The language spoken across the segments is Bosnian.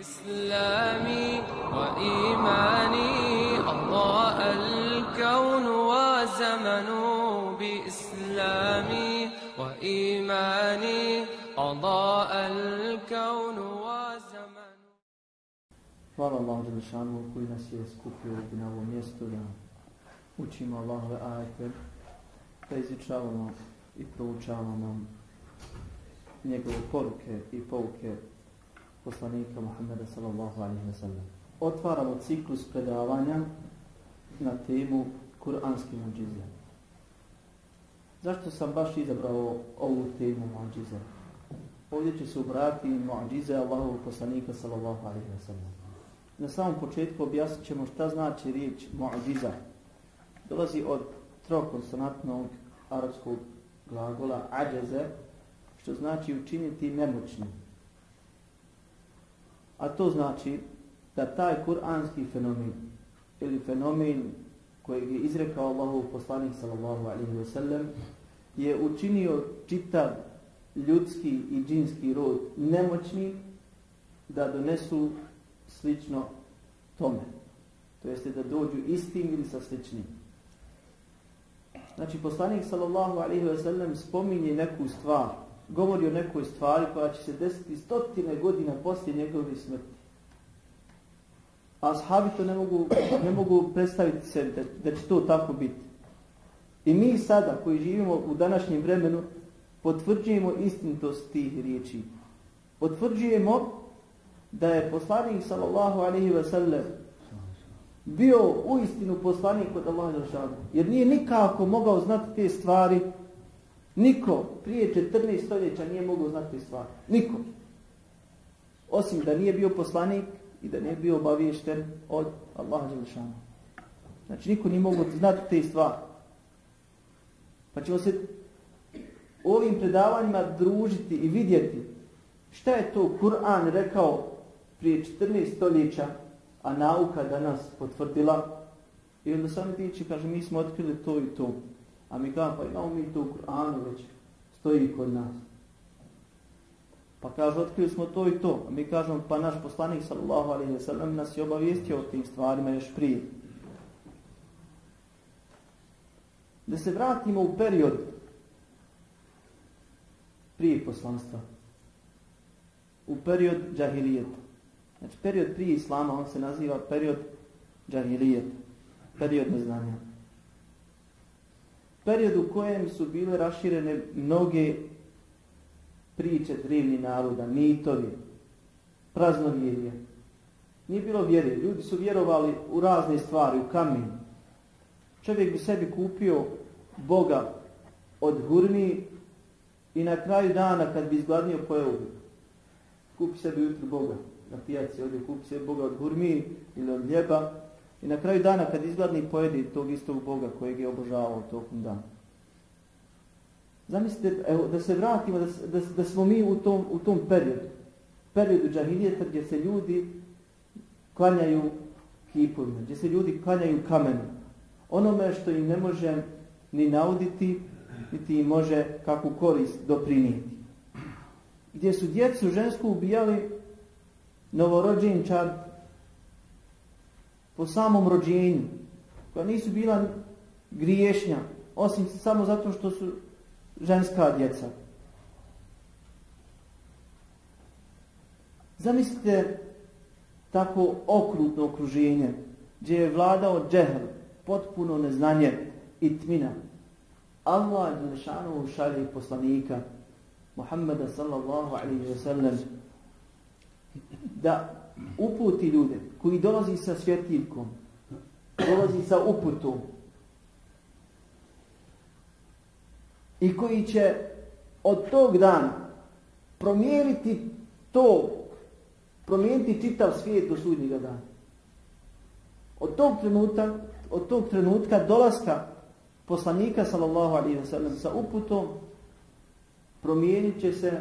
إسلامي وإيماني أضاء الكون وزمن بإسلامي وإيماني أضاء الكون وزمن Hvala Allah Đelešanu koji nas je skupio na ovom mjestu da učimo Allahove ajete, da izučavamo i proučavamo njegove poruke i pouke poslanika Muhammeda sallallahu alaihi wa sallam. Otvaramo ciklus predavanja na temu Kur'anski muđize. Zašto sam baš izabrao ovu temu muđize? Ovdje će se ubrati muđize Allahovog poslanika sallallahu alaihi wa sallam. Na samom početku objasnit ćemo šta znači riječ muđiza. Dolazi od trokonsonantnog arapskog glagola ađeze, što znači učiniti nemoćnim. A to znači da taj kuranski fenomen ili fenomen kojeg je izrekao Allahov poslanik sallallahu alaihi ve sellem je učinio čitav ljudski i džinski rod nemoćni da donesu slično tome. To jeste da dođu istim ili sa sličnim. Znači, poslanik sallallahu alaihi ve sellem spominje neku stvar, govori o nekoj stvari koja će se desiti stotine godina poslije njegove smrti. A sahabi to ne mogu, ne mogu predstaviti sebi da, da će to tako biti. I mi sada koji živimo u današnjem vremenu potvrđujemo istinitost tih riječi. Potvrđujemo da je poslanik sallallahu alaihi wa sallam bio u istinu poslanik od Allaha Đelšanu. Jer nije nikako mogao znati te stvari. Niko prije 14 stoljeća nije mogao znati stvari. Niko. Osim da nije bio poslanik i da nije bio obaviješten od Allaha Đelešana. Znači niko nije mogao znati te stvari. Pa ćemo se ovim predavanjima družiti i vidjeti šta je to Kur'an rekao prije 14 stoljeća a nauka danas potvrdila i onda sami tiči kaže mi smo otkrili to i to a mi kao, pa imamo mi to u Kur'anu već stoji kod nas. Pa kaže otkrili smo to i to. A mi kažemo pa naš poslanik sallallahu alaihi wa sallam nas je obavijestio o tim stvarima još prije. Da se vratimo u period prije poslanstva. U period džahilijeta. Znači, period prije Islama, on se naziva period džahilijeta. period neznanja. Period u kojem su bile raširene mnoge priče drevni naroda, mitovi, praznovjerje. Nije bilo vjere, ljudi su vjerovali u razne stvari, u kamen. Čovjek bi sebi kupio Boga od hurmi i na kraju dana kad bi izgladnio pojeo bi. Kupi sebi jutru Boga na pijaci, ovdje kupi sebi Boga od hurmi ili od ljeba i na kraju dana kad izgladni pojedi tog istog Boga kojeg je obožavao tokom dana. Zamislite, evo, da se vratimo, da, da, da smo mi u tom, u tom periodu, periodu džahilijeta gdje se ljudi klanjaju kipovima, gdje se ljudi klanjaju kamenu. Onome što im ne može ni nauditi, niti im može kakvu korist doprinijeti. Gdje su djecu žensku ubijali novorođenčad po samom rođenju, koja nisu bila griješnja, osim samo zato što su ženska djeca. Zamislite tako okrutno okruženje, gdje je vladao džehl, potpuno neznanje i tmina. Allah je lešanu šalje poslanika Muhammeda sallallahu alaihi wa sallam da uputi ljude koji dolazi sa svjetiljkom, dolazi sa uputom i koji će od tog dana promijeniti to, promijeniti čitav svijet do sudnjega dana. Od tog trenutka, od tog trenutka dolaska poslanika sallallahu alaihi wa sallam sa uputom promijenit će se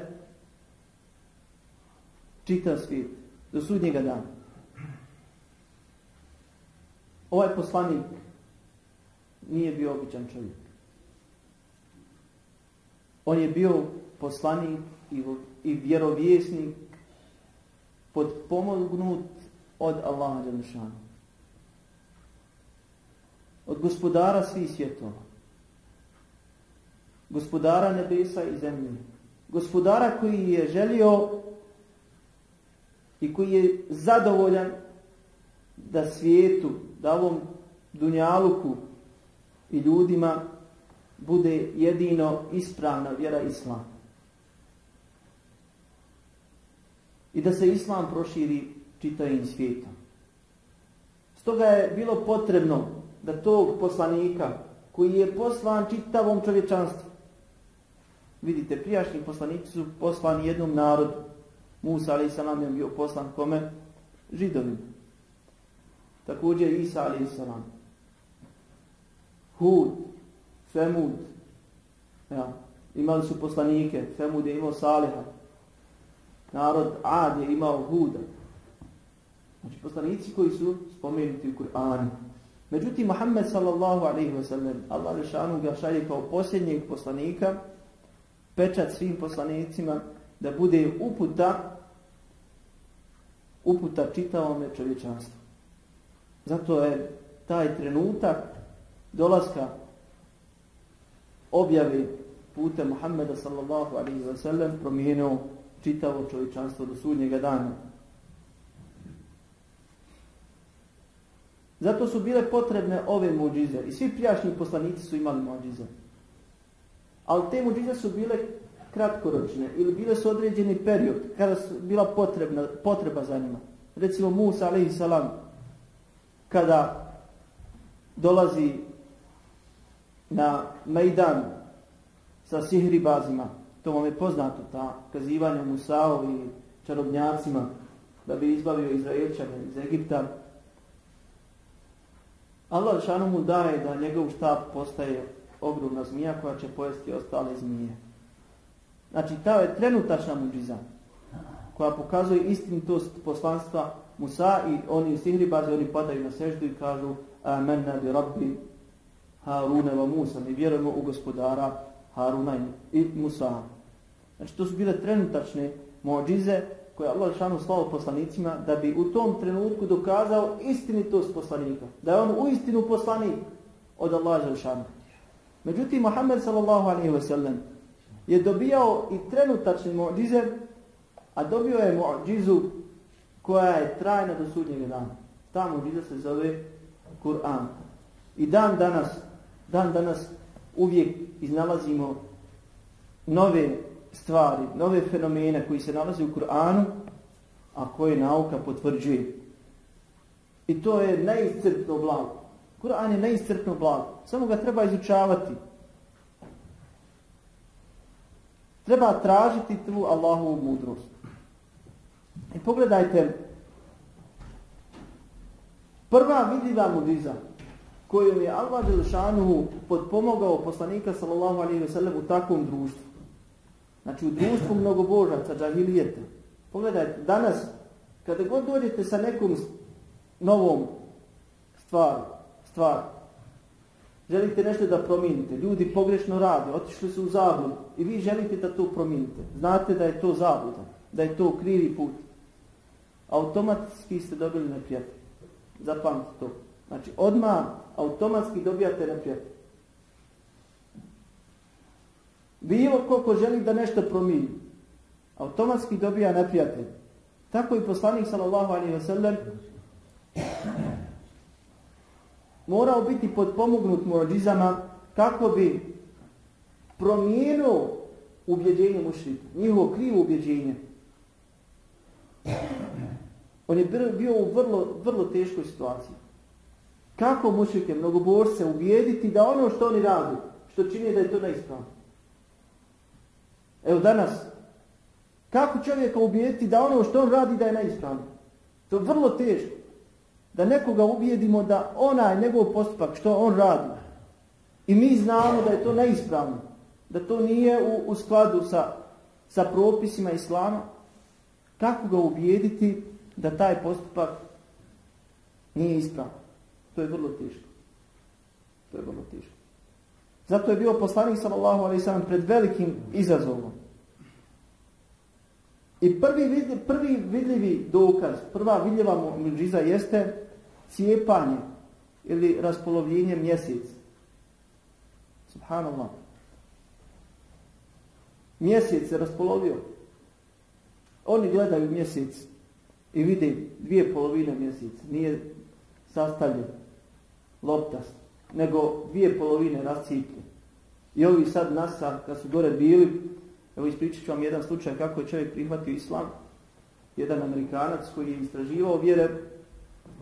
čitav svijet do sudnjega dana. Ovaj poslanik nije bio običan čovjek. On je bio poslanik i, i vjerovjesnik podpomognut od Allaha Đelešanu. Od gospodara svih svjetova. Gospodara nebesa i zemlje. Gospodara koji je želio i koji je zadovoljan da svijetu, da ovom dunjaluku i ljudima bude jedino ispravna vjera Islam. I da se Islam proširi čitavim svijetom. Stoga je bilo potrebno da tog poslanika koji je poslan čitavom čovječanstvu. Vidite, prijašnji poslanici su poslani jednom narodu. Musa a.s. je bio poslan kome? Židovima. Također Isa a.s. Hud, Femud. Ja. Imali su poslanike. Femud je imao Saliha. Narod Ad je imao Huda. Znači poslanici koji su spomenuti u Kur'anu. Međutim, Muhammed sallallahu alaihi wa sallam, Allah rešanu ga šalje kao posljednjeg poslanika, pečat svim poslanicima, da bude uputa, uputa čitavome čovječanstvu. Zato je taj trenutak dolaska objave putem Muhammeda sallallahu alaihi wa sallam promijenio čitavo čovječanstvo do sudnjega dana. Zato su bile potrebne ove muđize. I svi prijašnji poslanici su imali muđize. Ali te muđize su bile kratkoročne ili bile su određeni period kada su bila potrebna, potreba za njima. Recimo Musa alaihi salam kada dolazi na Mejdan sa sihribazima, to vam je poznato, ta kazivanja Musaov i čarobnjacima da bi izbavio Izraelčane iz Egipta, Allah šanu mu daje da njegov štab postaje ogromna zmija koja će pojesti ostale zmije. Znači, to je trenutačna muđiza koja pokazuje istinitost poslanstva Musa i oni sihribazi, oni padaju na seždu i kažu Amen bi rabbi Haruna wa Musa. Mi vjerujemo u gospodara Haruna i Musa. Znači, to su bile trenutačne muđize koje Allah šanu slavo poslanicima da bi u tom trenutku dokazao istinitost poslanika. Da je on u istinu poslanik od Allah šanu. Međutim, Muhammed sallallahu alaihi wa sallam je dobijao i trenutačne muđize, a dobio je muđizu koja je trajna do sudnjeg dana. Ta muđiza se zove Kur'an. I dan danas, dan danas uvijek iznalazimo nove stvari, nove fenomene koji se nalaze u Kur'anu, a koje nauka potvrđuje. I to je neiscrpno blago. Kur'an je neiscrpno blago. Samo ga treba izučavati. Treba tražiti tu Allahovu mudrost. I pogledajte, prva vidljiva mudiza kojom je Allah Đelšanuhu podpomogao poslanika sallallahu alaihi ve sellem u takvom društvu. Znači u društvu mnogobožaca, džahilijete. Pogledajte, danas, kada god dođete sa nekom novom stvari, stvar, želite nešto da promijenite, ljudi pogrešno rade, otišli su u zabludu i vi želite da to promijenite. Znate da je to zabluda, da je to krivi put. Automatski ste dobili neprijatelj. Zapamite to. Znači, odmah automatski dobijate neprijatelj. Bilo koliko želi da nešto promijeni, automatski dobija neprijatelj. Tako i poslanik sallallahu alaihi wa sallam morao biti podpomognut muadžizama kako bi promijenio ubjeđenje mušrika, njihovo krivo ubjeđenje. On je bio u vrlo, vrlo teškoj situaciji. Kako mušrike, mnogoborce, ubijediti da ono što oni radu, što čini da je to neispravno. Evo danas, kako čovjeka ubijediti da ono što on radi da je neispravno? To je vrlo teško. Da nekoga ubijedimo da onaj njegov postupak što on radi i mi znamo da je to neispravno, da to nije u, u skladu sa, sa propisima Islama, kako ga ubijediti da taj postupak nije ispravan? To je vrlo teško. To je vrlo teško. Zato je bio poslanik sallallahu alejhi ve sellem pred velikim izazovom. I prvi, vidljiv, prvi vidljivi dokaz, prva vidljiva muđiza jeste cijepanje ili raspolovljenje mjesec. Subhanallah. Mjesec se raspolovio. Oni gledaju mjesec i vide dvije polovine mjeseca. Nije sastavljen loptast, nego dvije polovine rascijeplje. I ovi sad nasa, kad su gore bili, evo ispričat ću vam jedan slučaj kako je čovjek prihvatio islam. Jedan amerikanac koji je istraživao vjere,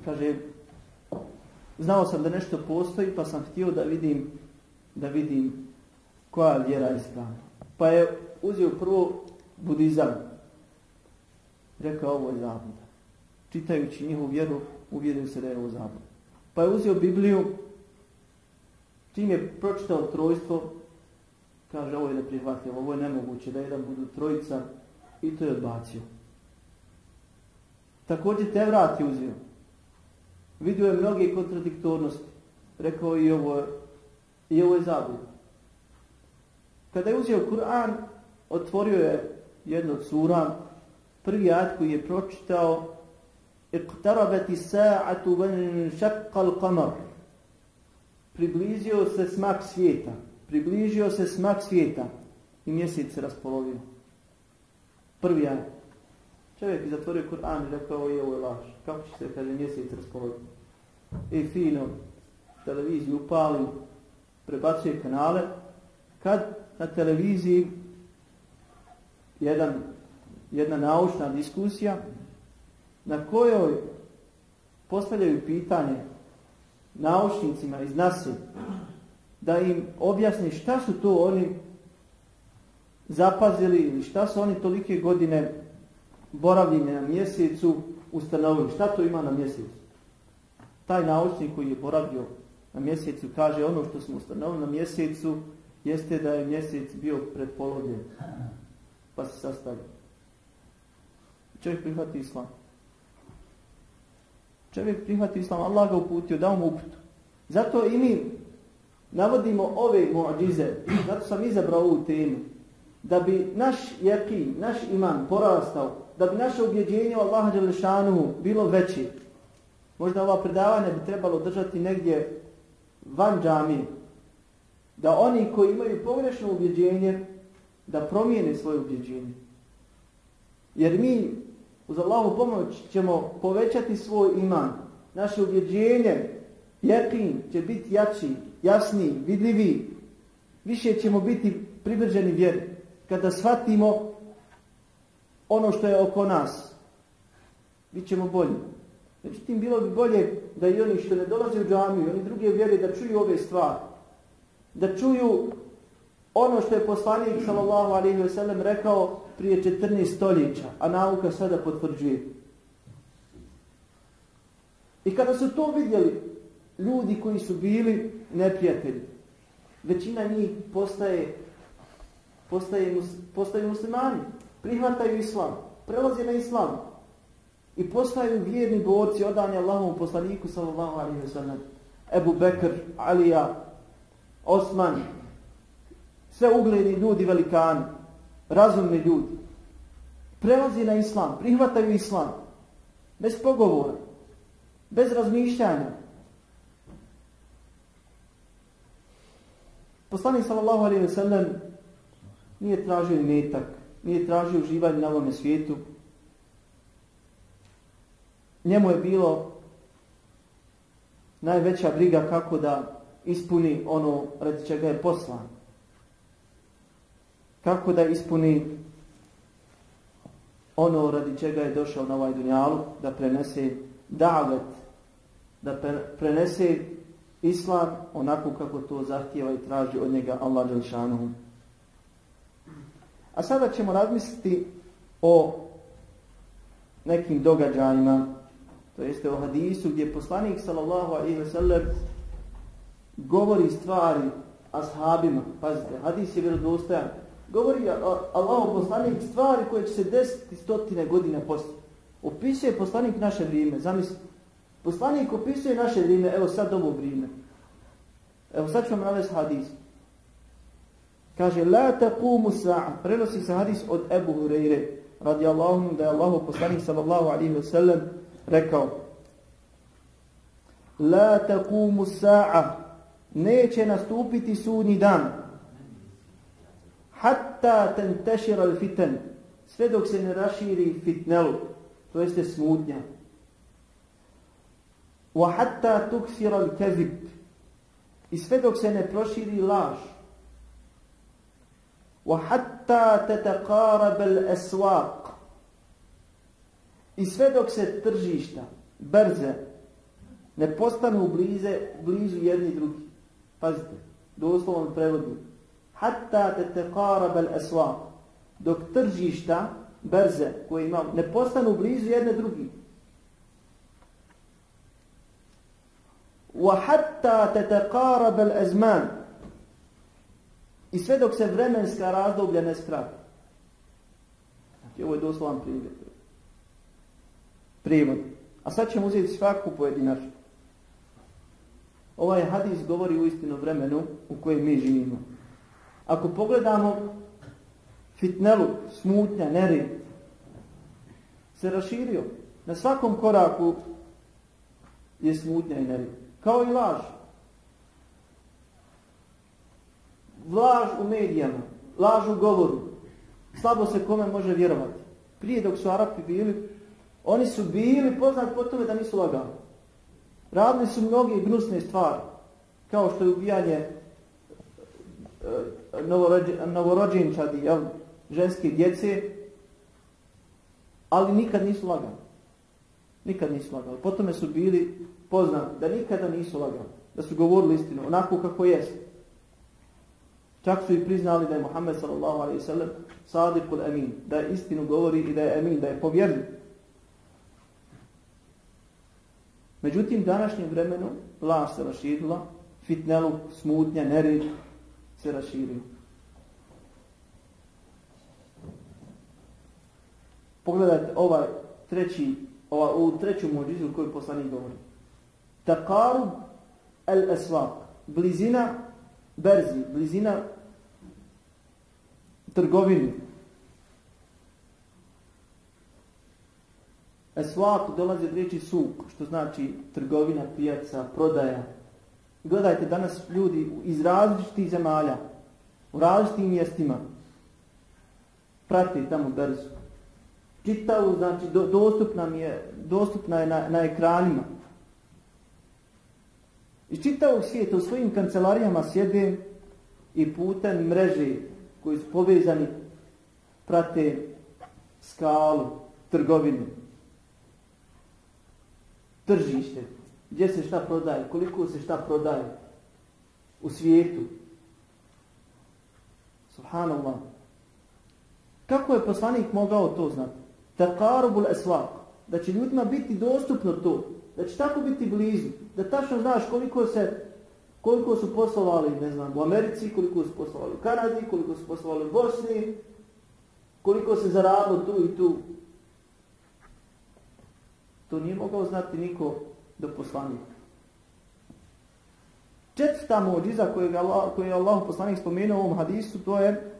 kaže, znao sam da nešto postoji, pa sam htio da vidim, da vidim koja vjera je ispravna. Pa je uzeo prvo budizam. Rekao, ovo je zabuda. Čitajući njihovu vjeru, uvjerio se da je ovo zabuda. Pa je uzeo Bibliju, čim je pročitao trojstvo, kaže ovo je neprihvatljivo, ovo je nemoguće da jedan budu trojica i to je odbacio. Također te vrati uzio vidio je mnoge kontradiktornosti. Rekao i ovo, i ovo je zabud. Kada je uzeo Kur'an, otvorio je jednu sura, prvi ajat koji je pročitao Iqtarabati sa'atu ben šakkal qamar. Približio se smak svijeta. Približio se smak svijeta. I mjesec se raspolovio. Prvi ajat. Čovjek je zatvorio Kur'an i rekao je ovo je laž kako će se kaže mjesec raspolovio i e, fino televiziju upalim, prebacuje kanale. Kad na televiziji jedan, jedna naučna diskusija na kojoj postavljaju pitanje naučnicima iz nasi da im objasni šta su to oni zapazili ili šta su oni tolike godine boravljenje na mjesecu ustanovili. Šta to ima na mjesecu? Taj naučnik koji je boravio na mjesecu kaže ono što smo ustanovili na mjesecu jeste da je mjesec bio predpolovljen. Pa se sastavio. Čovjek prihvati islam čovjek prihvati islam, Allah ga uputio, dao mu uputu. Zato i mi navodimo ove muadžize, zato sam izabrao ovu temu, da bi naš jakin, naš iman porastao, da bi naše ubjeđenje u Allaha Đelešanu bilo veće. Možda ova predavanja bi trebalo držati negdje van džami. Da oni koji imaju pogrešno ubjeđenje, da promijene svoje ubjeđenje. Jer mi uz Allahu pomoć ćemo povećati svoj iman. Naše uvjeđenje, jekin će biti jači, jasniji, vidljivi. Više ćemo biti pribrženi vjeri. Kada shvatimo ono što je oko nas, bit ćemo bolji. Međutim, bilo bi bolje da i oni što ne dolaze u džamiju, oni druge vjere, da čuju ove stvari. Da čuju ono što je poslanik sallallahu alaihi ve sellem rekao prije 14 stoljeća, a nauka sada potvrđuje. I kada su to vidjeli ljudi koji su bili neprijatelji, većina njih postaje, postaje, postaje muslimani, prihvataju islam, prelaze na islam i postaju vjerni borci odanje Allahom poslaniku sallallahu alaihi ve sellem. Ebu Bekr, Alija, Osman, sve ugledni ljudi velikani, razumni ljudi, prelazi na islam, prihvataju islam, bez pogovora, bez razmišljanja. Poslanik sallallahu alaihi ve sellem nije tražio imetak, nije tražio uživanje na ovome svijetu. Njemu je bilo najveća briga kako da ispuni ono radi čega je poslan kako da ispuni ono radi čega je došao na ovaj dunjalu, da prenese davet, da prenese islam onako kako to zahtjeva i traži od njega Allah Đelšanuhu. A sada ćemo razmisliti o nekim događajima, to jeste o hadisu gdje poslanik sallallahu alaihi ve sellem govori stvari ashabima. Pazite, hadis je vjerodostojan govori Allahu poslanik stvari koje će se desiti stotine godina poslije. Opisuje poslanik naše vrijeme, zamisli. Poslanik opisuje naše vrijeme, evo sad ovo vrijeme. Evo sad ću vam navesti hadis. Kaže, la taqumu sa'a, prenosi se hadis od Ebu Hureyre, radi Allahom da je Allahu poslanik sallallahu alaihi wa sallam rekao La taqumu sa'a. Neće nastupiti sudnji dan. Hatta tentešira al fitan sve dok se ne raširi fitnelu to jeste smutnja. Wa hatta tuksira al kazib i sve dok se ne proširi laž وحتى تتقارب الأسواق. إسفادوك سترجيشتا برزة نبوستان بليزة بليزة يدني دروك فازت دوستو من فريلو حتى تتقارب الأسواق دوك ترجيشتا برزة كويمام نبوستان بليزة يدني دروك وحتى تتقارب الأزمان i sve dok se vremenska razdoblja ne skrati. Znači, ovo je doslovan primjer. Prijevod. A sad ćemo uzeti svaku pojedinačnu. Ovaj hadis govori u istinu vremenu u kojem mi živimo. Ako pogledamo fitnelu, smutnja, nerid, se raširio. Na svakom koraku je smutnja i nerid. Kao i laž. Laž u medijama, laž u govoru. Slabo se kome može vjerovati. Prije dok su Arapi bili, oni su bili poznati po tome da nisu lagali. Radili su mnogi gnusne stvari. Kao što je ubijanje e, novorođenčadi, jel, ženske djece, ali nikad nisu lagali. Nikad nisu lagali. Potom su bili poznati da nikada nisu lagali. Da su govorili istinu, onako kako jeste. Čak su i priznali da je Muhammed sallallahu alaihi sallam sadikul amin. Da je istinu govori i da je amin, da je povjerljiv. Međutim, današnjem vremenu laž se raširila, fitnelu, smutnja, nered se raširio. Pogledajte ovaj treći, ova, ovu treću muđizu koju poslanik govori. Taqarub al-aswaq, blizina berzi, blizina trgovini. Aswaq dolazi od riječi suk, što znači trgovina, pijaca, prodaja. Gledajte danas ljudi iz različitih zemalja, u različitim mjestima, prati tamo berzu čitavu, znači do, dostupna, mi je, dostupna je na, na ekranima. I čitavog svijeta u svojim kancelarijama sjede i putem mreže koji su povezani prate skalu, trgovinu, tržište, gdje se šta prodaje, koliko se šta prodaje u svijetu. Subhanallah. Kako je poslanik mogao to znati? taqarubul aswaq da će ljudima biti dostupno to da će tako biti blizu da tačno znaš koliko se koliko su poslovali ne znam u Americi koliko su poslovali u Kanadi koliko su poslovali u Bosni koliko se zaradilo tu i tu to nije mogao znati niko do poslanika četvrta mođiza koju je Allah, koju je Allah poslanik spomenuo u ovom hadisu to je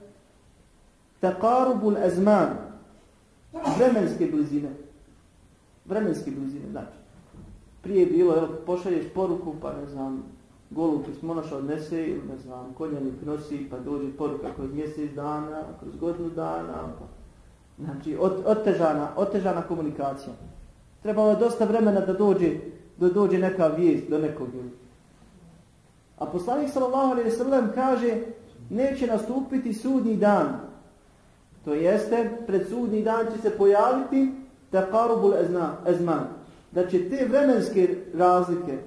taqarubul azman vremenske blizine. Vremenske blizine, znači. Prije je bilo, jel, pošalješ poruku, pa ne znam, golu pismonaša odnese, ili ne znam, koljeni prinosi pa dođe poruka kroz mjesec dana, kroz godinu dana, pa... Znači, ot, otežana, otežana komunikacija. Trebalo je dosta vremena da dođe, da dođe neka vijest do nekog ljudi. A poslanik sallallahu alejhi ve sellem kaže neće nastupiti sudnji dan To jeste, pred sudnji dan će se pojaviti taqarubul azman. Da će te vremenske razlike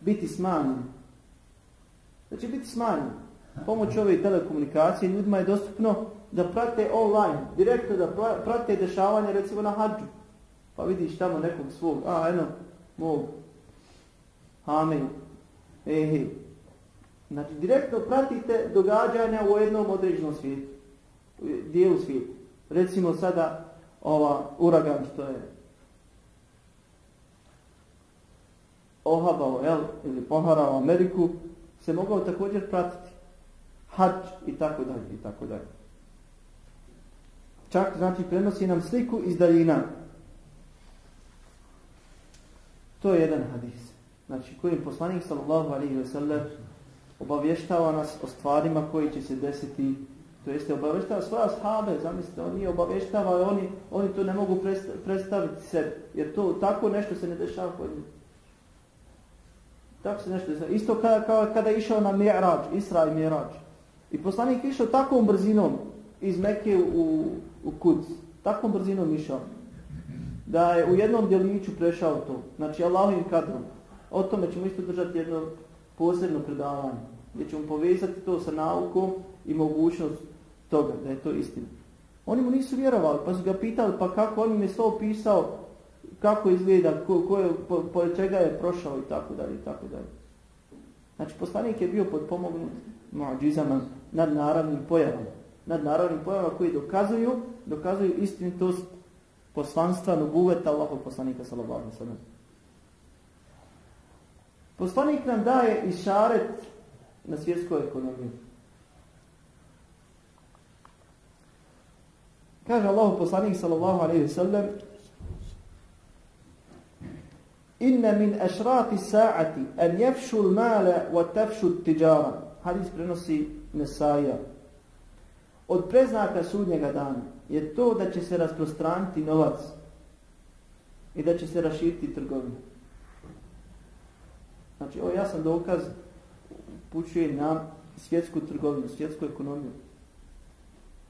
biti smanjene. Da će biti smanjen. Pomoć ove telekomunikacije ljudima je dostupno da prate online, direktno da prate dešavanje recimo na hađu. Pa vidiš tamo nekog svog, a eno, mog, hame, ehe. Znači, direktno pratite događanja u jednom određenom svijetu dijelu svijeta. Recimo sada ova uragan što je ohabao, jel, ili poharao Ameriku, se mogao također pratiti. Hač i tako dalje, i tako dalje. Čak, znači, prenosi nam sliku iz daljina. To je jedan hadis. Znači, kojim poslanik, sallallahu alaihi wa sallam, obavještava nas o stvarima koji će se desiti, to jeste obavještava svoja shabe, zamislite, on nije obavještava, oni, oni to ne mogu predstaviti se, jer to tako nešto se ne dešava kod njih. Tako se nešto desilo. Isto kada, kao kada je išao na Mi'rađ, Isra i Mi'rađ. I poslanik je išao takvom brzinom iz Mekke u, u Kuc. Takvom brzinom išao. Da je u jednom djeliću prešao to. Znači, Allahovim kadrom. O tome ćemo isto držati jedno posebno predavanje. Gdje ćemo povezati to sa naukom i mogućnost toga, da je to istina. Oni mu nisu vjerovali, pa su ga pitali, pa kako on im je to opisao, kako izgleda, ko, ko je, po, po čega je prošao i tako dalje i tako dalje. Znači, poslanik je bio podpomognut muadžizama nad naravnim pojavama. Nad naravnim pojavama koji dokazuju, dokazuju istinitost poslanstva nubuveta Allahog poslanika sallallahu sallam. Poslanik nam daje išaret na svjetsku ekonomiju. Kaže Allahu poslanik sallallahu alejhi ve sellem Inna min ašrati sa'ati an jefšu l-mala wa tafšu at-tijara Hadis prenosi Nesaja. Od preznaka sudnjega dana je to da će se rasprostraniti novac i da će se raširiti trgovina. Znači, ovo jasan dokaz pućuje na svjetsku trgovinu, svjetsku ekonomiju.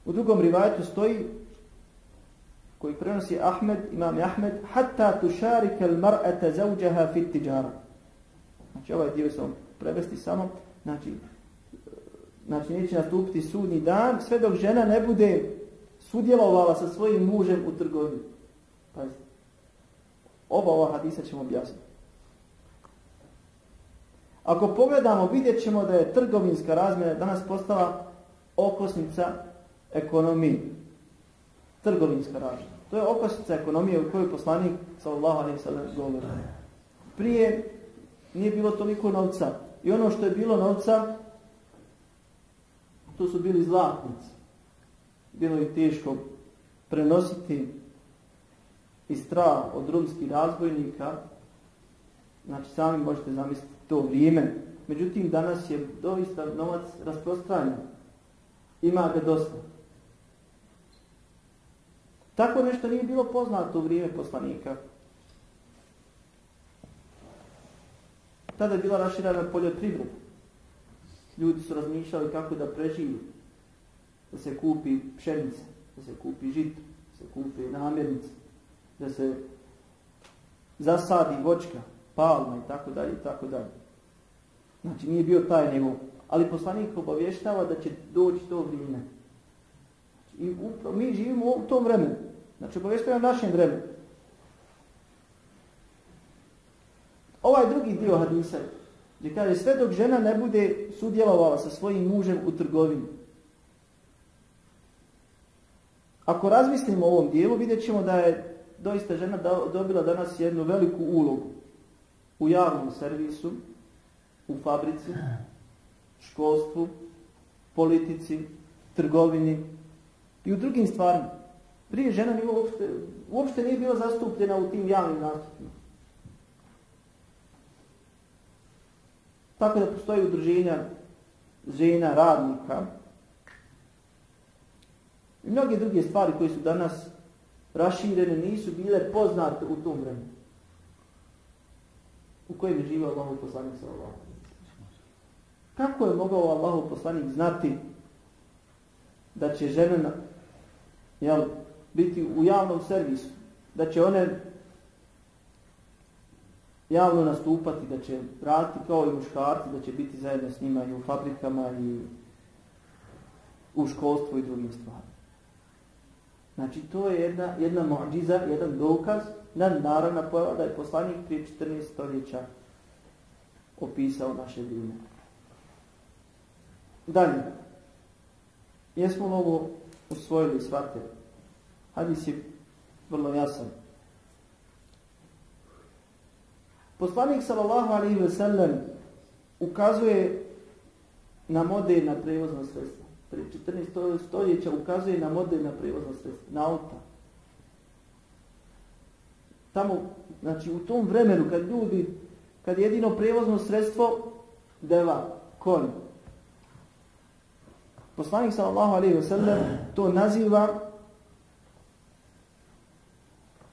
U drugom rivajtu stoji koji prenosi Ahmed, imam Ahmed, hatta tušarike al mar'ata zawjaha fi tijara. Znači, ovaj dio sam prevesti samo, znači, znači neće nastupiti sudni dan, sve dok žena ne bude sudjelovala sa svojim mužem u trgovini. Pazite. Oba ova hadisa ćemo objasniti. Ako pogledamo, vidjet ćemo da je trgovinska razmjena danas postala okosnica ekonomije. Trgovinska razmjena. To je okosnica ekonomije u kojoj poslanik sallallahu alaihi sallam govori. Prije nije bilo toliko novca. I ono što je bilo novca, to su bili zlatnici. Bilo je teško prenositi i strah od rumskih razbojnika. Znači, sami možete zamisliti to vrijeme. Međutim, danas je doista novac rasprostranjen. Ima ga dosta. Tako nešto nije bilo poznato u vrijeme poslanika. Tada je bila raširana poljoprivreda. Ljudi su razmišljali kako da preživu. Da se kupi pšenica, da se kupi žito, da se kupi namirnice, da se zasadi vočka, palma i tako dalje i tako dalje. Znači nije bio taj nivo. Ali poslanik obavještava da će doći to vrijeme. Znači, I upravo, mi živimo u tom vremenu. Znači obavještava našem vremenu. Ovaj drugi dio hadisa gdje kaže sve dok žena ne bude sudjelovala sa svojim mužem u trgovini. Ako razmislimo o ovom dijelu, vidjet ćemo da je doista žena dobila danas jednu veliku ulogu u javnom servisu, u fabrici, školstvu, politici, trgovini i u drugim stvarima. Prije žena nije uopšte, uopšte nije bila zastupljena u tim javnim nastupima. Tako da postoji udruženja žena, radnika. I mnoge druge stvari koje su danas raširene nisu bile poznate u tom vremenu. U kojem je živio Allahov poslanik sallallahu Kako je mogao Allahov poslanik znati da će žena jel, biti u javnom servisu, da će one javno nastupati, da će raditi kao i muškarci, da će biti zajedno s njima i u fabrikama i u školstvu i drugim stvarima. Znači, to je jedna, jedna mođiza, jedan dokaz na naravna pojava da je poslanik prije 14 stoljeća opisao naše vrijeme. Dalje. Jesmo li ovo usvojili svate? Hadis je vrlo jasan. Poslanik sallallahu alaihi ve sellem ukazuje na moderna prevozna sredstva. Pre 14. stoljeća ukazuje na moderna prevozna sredstva, na auta. Tamo, znači u tom vremenu kad ljudi, kad jedino prevozno sredstvo deva, konj. Poslanik sallallahu alaihi wa sallam to naziva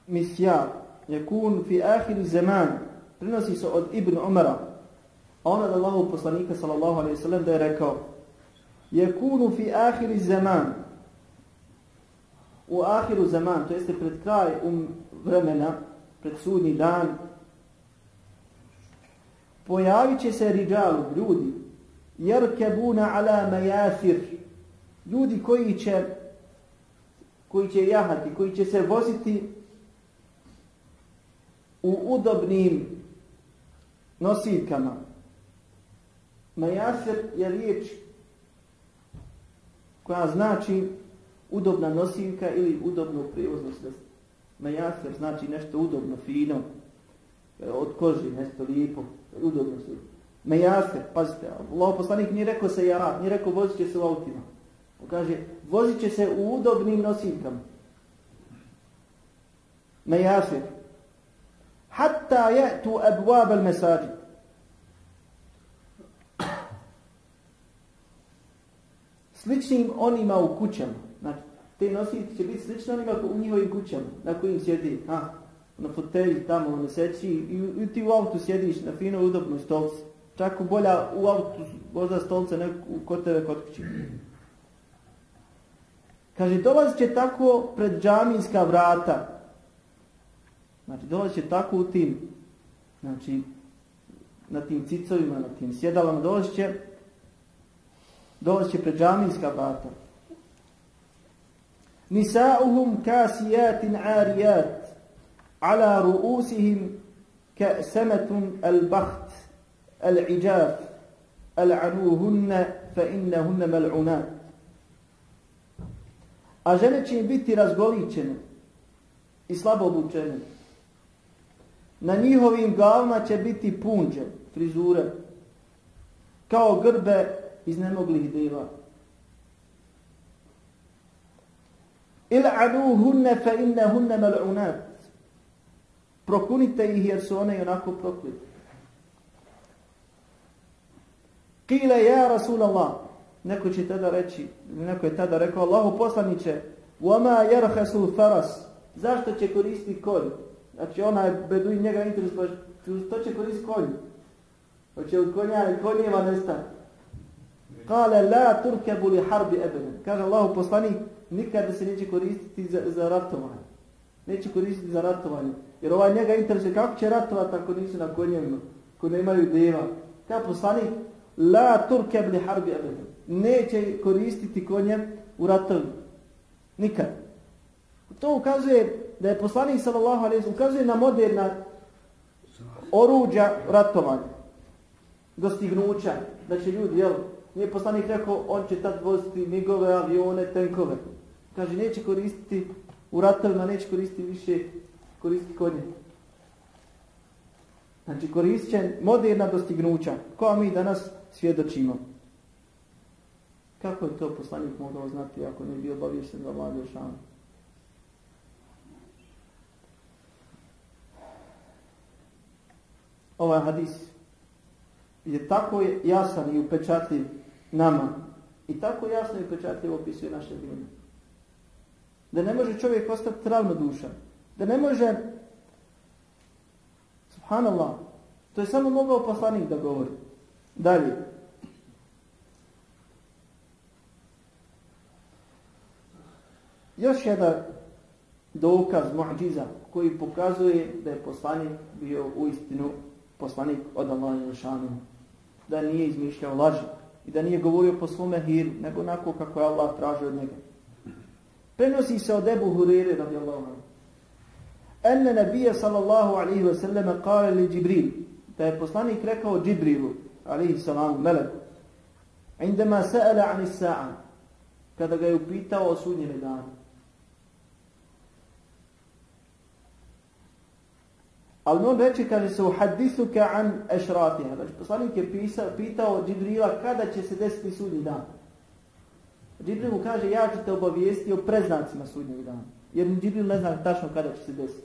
misjar, yakun fi ahir zaman, prinosi se od Ibn Umara, a on od Allahu poslanika sallallahu alaihi sallam da je rekao, yakunu fi ahir zaman, u ahiru zaman, to jeste pred kraj um vremena, pred sudni dan, pojavit će se riđalu, ljudi, jerkebuna ala majasir, ljudi koji će koji će jahati, koji će se voziti u udobnim nosiljkama. Majasir je riječ koja znači udobna nosiljka ili udobno prijevozno sredstvo. Majasir znači nešto udobno, fino, e, od koži, nešto lijepo, udobno sredstvo. Majasir, pazite, Allah poslanik nije rekao se jarat, nije rekao vozit će se u autima. On kaže, vozit će se u udobnim nosiljkama. Majasir, hatta ya'tu abwab al-masajid. Sličnim onima u kućama. Znači, te nositi će biti slične onima u njihovim kućama, na kojim sjedi, ha, na fotelji tamo, na seći, i, i ti u autu sjediš na fino udobnoj stolci. Čak u bolja u autu, možda stolce, ne kod tebe, kod kući. Kaže, dolazit će tako pred džaminska vrata, Znači, dolazit tako u tim, znači, na tim cicovima, na tim sjedalama, dolazit će, dolazit će pred džamijska bata. Nisa'uhum kasijatin arijat, ala ru'usihim ka al-baht, al-iđaf, al-anuhunna, fa innahunna mal'unat. A žene će im biti razgoličene i slabo obučene na njihovim glavama će biti punđe, frizure, kao grbe iz nemoglih diva. Ila aduhunne fe innehunne mal'unat. Prokunite ih jer su one onako proklite. Kile ja Rasulallah. Neko će tada reći, neko je tada rekao, Allahu poslaniće, وَمَا يَرْحَسُ faras. Zašto će koristiti kolj? Znači onaj beduin njega interes, pa to će koristiti konj. Hoće od konja i konjeva nestati. Kale la turkebu li harbi ebene. Kaže Allahu poslanik, nikada se neće koristiti za, za ratovanje. Neće koristiti za ratovanje. Jer ovaj njega interesuje kako će ratovati ako nisu na konjevima, ko ne imaju deva. Kaže poslanik, la turkebu li harbi ebene. Neće koristiti konjem u ratovanju. Nikad. To ukazuje da je poslanik sallallahu alejhi ve ukazuje na moderna oruđa ratovanja. Dostignuća, da će ljudi, jel, nije poslanik rekao, on će tad voziti migove, avione, tenkove. Kaže, neće koristiti u ratovima, neće koristiti više, koristiti konje. Znači, koristit će moderna dostignuća, koja mi danas svjedočimo. Kako je to poslanik mogao znati ako ne bio obavješten za vlade šanu? Ovaj hadis je tako jasan i upečatljiv nama i tako jasno i upečatljiv opisuje naše vrijeme. Da ne može čovjek ostati ravnodušan. Da ne može subhanallah to je samo mogao poslanik da govori. Dalje. Još jedan dokaz, muđiza, koji pokazuje da je poslanik bio u istinu poslanik od Allaha Jelšanu, da nije izmišljao laži i da nije govorio po svome hiru, nego onako kako je Allah tražio od njega. Prenosi se od Ebu Hurire radijallahu anhu. Enne nabija sallallahu alaihi wa sallam kale li Džibril, da je poslanik rekao Džibrilu, alaihi salamu, meleku, indama sa'ala anis sa'an, kada ga je upitao o sudnjeme danu. Ali on reče, kaže se, uhadisu ka an ešratiha. Znači, poslanik je pisao, pitao Džibrila kada će se desiti sudnji dan. Džibril mu kaže, ja ću te obavijesti o preznacima sudnjeg dana. Jer Džibril ne zna tačno kada će se desiti.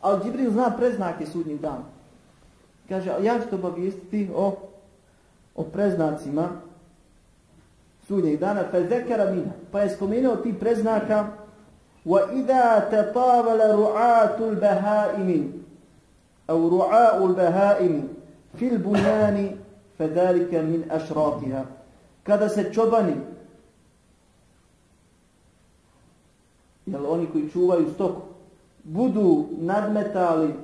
Ali Džibril zna preznake sudnjeg dana. Kaže, ja ću te obavijestiti o, o preznacima sudnjeg dana. Fe zekara mina. Pa je spomenuo ti preznaka وَإِذَا تَطَاوَلَ رُعَاتُ الْبَهَائِمِ أو رعاء البهائم في البنيان فذلك من أشراطها kada se čobani jel oni koji čuvaju stoku budu nadmetali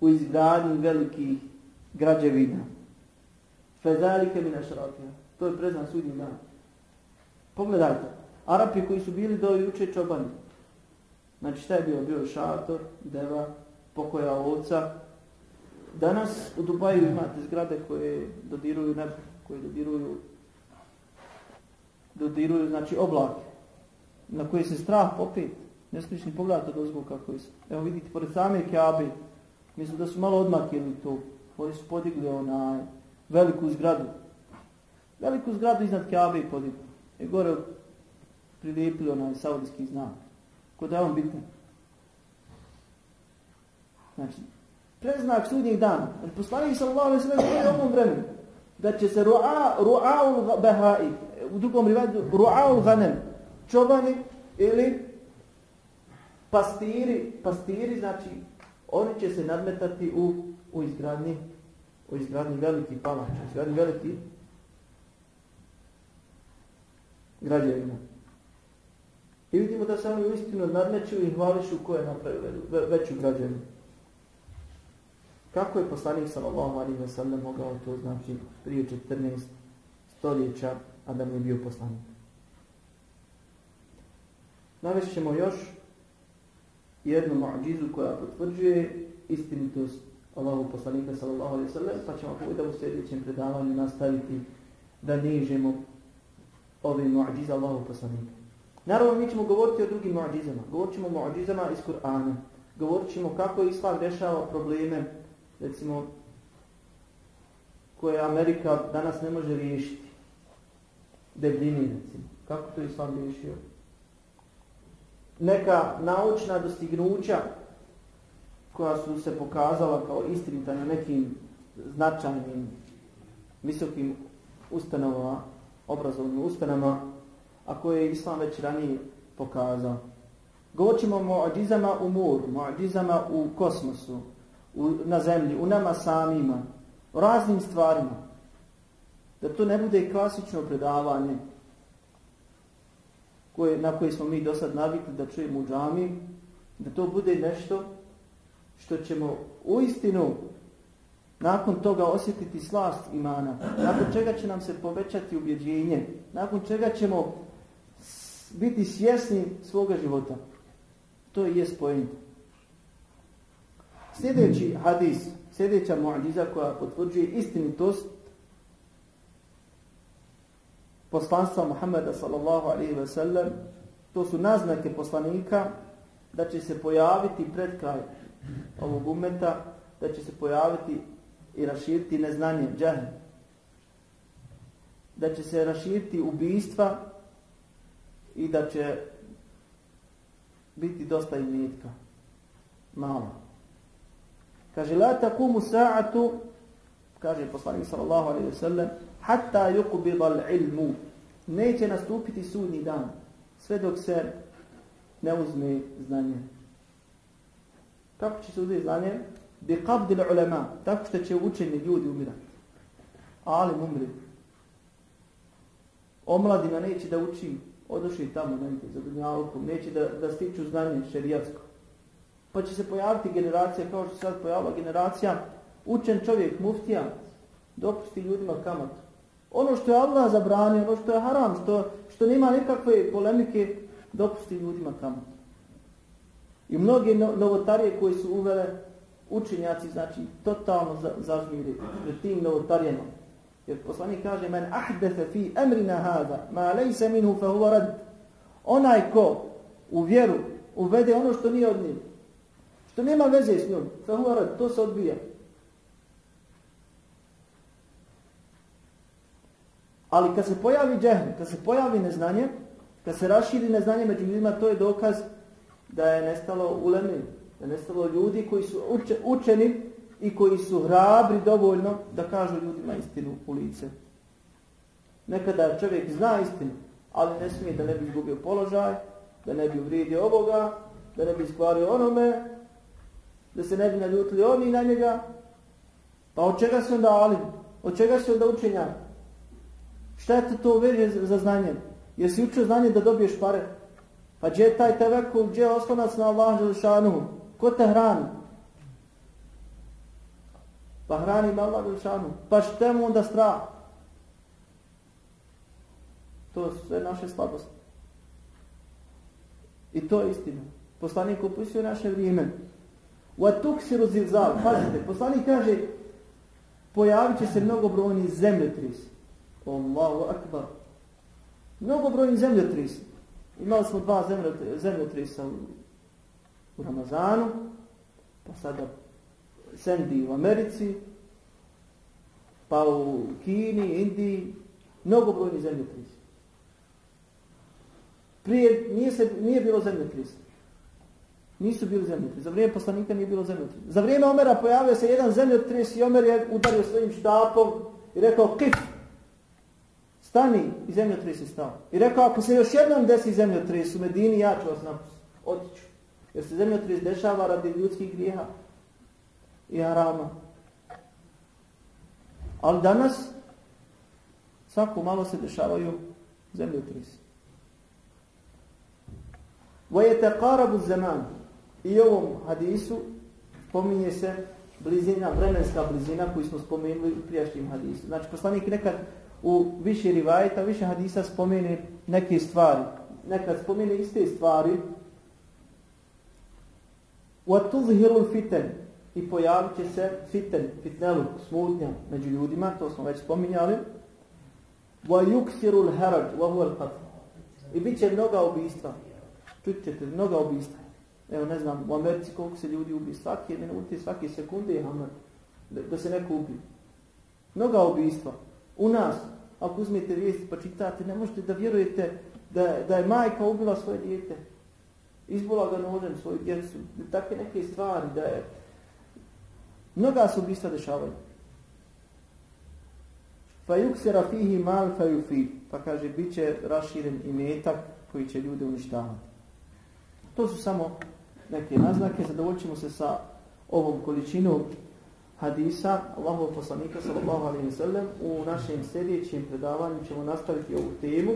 u izgradnji velikih građevina fezalike min ašratija to je preznan sudnji dan pogledajte Arapi koji su bili do juče čobani znači šta je bio? bio šator, deva, pokoja ovca Danas u Dubaju imate zgrade koje dodiruju nebo, koje dodiruju dodiruju, znači, oblake, na koje se strah popet. Ne smiješ ni pogledati od ozgo kako je. Evo vidite, pored same Kjabe, mislim da su malo odmakili to. Oni su podigli onaj veliku zgradu. Veliku zgradu iznad Kjabe i podigli. I gore prilijepili onaj saudijski znak. Kod je on bitan. Znači, preznak sudnjeg dana. Poslanik sallallahu alejhi ve sellem u ovom vremenu da će se ru'a ru'aul bahai u drugom rivadu, ru'aul ghanem čobani ili pastiri, pastiri znači oni će se nadmetati u u izgradnji u izgradnji veliki palača, izgradnji veliki građevina. I vidimo da se oni istinu nadmeću i hvališu ko je napravio veću građevinu. Kako je poslanik sallallahu alejhi ve sellem mogao to znači prije 14 stoljeća a da nije bio poslanik? Navešćemo još jednu mu'džizu koja potvrđuje istinitost Allahu poslanika sallallahu alejhi ve sellem, pa ćemo da u sljedećem predavanju nastaviti da nižemo ove mu'džize Allahu poslanika. Naravno, mi ćemo govoriti o drugim mu'džizama. Govorit ćemo o mu'džizama iz Kur'ana. Govorit ćemo kako Islam rešava probleme recimo, koje Amerika danas ne može riješiti. Debljini, recimo. Kako to Islam riješio? Neka naučna dostignuća koja su se pokazala kao istinita na nekim značajnim visokim ustanovama, obrazovnim ustanama, a koje je Islam već ranije pokazao. Govorit ćemo o muadžizama u moru, muadžizama u kosmosu, u, na zemlji, u nama samima, o raznim stvarima. Da to ne bude klasično predavanje koje, na koje smo mi do sad navikli da čujemo u džami, da to bude nešto što ćemo u istinu nakon toga osjetiti slast imana, nakon čega će nam se povećati ubjeđenje, nakon čega ćemo biti svjesni svoga života. To je spojenje. Sljedeći hadis, sljedeća muadžiza koja potvrđuje istinitost poslanstva Muhammeda sallallahu alaihi ve sellem, to su naznake poslanika da će se pojaviti pred kraj ovog umeta, da će se pojaviti i raširiti neznanje, džahm. Da će se raširiti ubijstva i da će biti dosta imetka. Malo. Kaže, la takumu sa'atu, kaže poslanik sallallahu alaihi wa sallam, hatta yuqbida ilmu. Neće nastupiti sudni dan, sve dok se ne uzme znanje. Kako će se uzeti znanje? Bi qabdil ulema, tako što će učeni ljudi umirati. Alim umri. Omladina neće da uči, odošli tamo negdje za dunjalkom, neće da, da stiču znanje šerijatsko. Pa će se pojaviti generacija, kao što se sad pojavila generacija, učen čovjek, muftija, dopusti ljudima kamat. Ono što je Allah zabranio, ono što je haram, što, što nema nekakve polemike, dopusti ljudima kamat. I mnoge novotarije koje su uvele učenjaci, znači, totalno zažmiri pred tim novotarijama. Jer poslanik kaže, men ahdefe fi emrina hada, ma lejse minhu fe huva rad. Onaj ko u vjeru uvede ono što nije od njih, Što nema veze s njom. Fahuarad, to se odbija. Ali kad se pojavi džehl, kad se pojavi neznanje, Kad se raširi neznanje među ljudima, to je dokaz da je nestalo ulemi, da je nestalo ljudi koji su uče, učeni i koji su hrabri dovoljno da kažu ljudima istinu u lice. Nekada čovjek zna istinu, ali ne smije da ne bi izgubio položaj, da ne bi uvrijedio ovoga, da ne bi iskvario onome, da se ne bi naljutili oni na njega. Pa od čega se onda alim? Od čega se onda učenja? Šta je to, to veže za znanje? Jesi učio znanje da dobiješ pare? Pa gdje je taj tevekul, gdje je oslonac na Allah Želšanu? Ko te hrani? Pa hrani na Allah Želšanu. Pa što mu onda strah? To su sve naše slabosti. I to je istina. Poslanik opisuje naše vrijeme. Wa tuksiru zilzal. Pazite, poslanik kaže pojavit će se mnogobrojni zemljotris. Allahu akbar. Mnogobrojni zemljotris. Imali smo dva zemljotrisa u, u Ramazanu, pa sada Sendi u Americi, pa u Kini, Indiji, mnogobrojni zemljotrisi. Prije nije, se, nije bilo zemljotrisa. Nisu bili zemljotrisi. Za vrijeme poslanika nije bilo zemljotrisa. Za vrijeme Omera pojavio se jedan zemljotris i Omer je udario svojim štapom i rekao kif. Stani i zemljotris je stao. I rekao ako se još jednom desi zemljotris u Medini ja ću vas napustiti. Otiću. Jer se zemljotris dešava radi ljudskih grijeha i harama. Ali danas svako malo se dešavaju zemljotrisi. وَيَتَقَارَبُ الزَّمَانُ I ovom hadisu pominje se blizina, vremenska blizina koju smo spomenuli u prijašnjim hadisu. Znači, poslanik nekad u više rivajeta, više hadisa spomene neke stvari. Nekad spomene iste stvari. وَتُظْهِرُ الْفِتَنِ I pojavit će se fiten, fitnelu, smutnja među ljudima, to smo već spominjali. وَيُكْسِرُ الْهَرَجُ وَهُوَ الْقَتْلِ I bit će mnoga ubijstva. Čut ćete mnoga ubijstva. Evo ne znam, u Americi koliko se ljudi ubi svake minute, svake sekunde je hamar. Da, da se neko ubi. Mnoga ubistva. U nas, ako uzmete vijesti pa čitate, ne možete da vjerujete da, da je majka ubila svoje dijete. Izbola ga nožem svoju djecu. Takve neke stvari da je... Mnoga su ubistva dešavaju. Fa yuksira fihi mal fa yufid. Pa kaže, bit će raširen i metak koji će ljude uništavati. To su samo neke naznake. Zadovoljćemo se sa ovom količinom hadisa Allahov poslanika sallallahu alaihi wa sallam. u našem sljedećem predavanju ćemo nastaviti ovu temu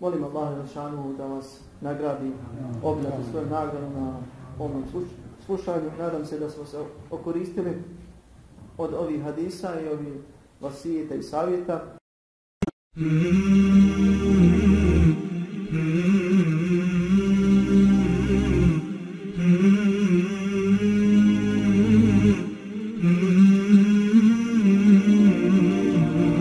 molim Allah dželešanu da vas nagradi obilatu svojom nagradu na ovom slušanju nadam se da smo se okoristili od ovih hadisa i ovih vasijeta i savjeta Mm-hmm.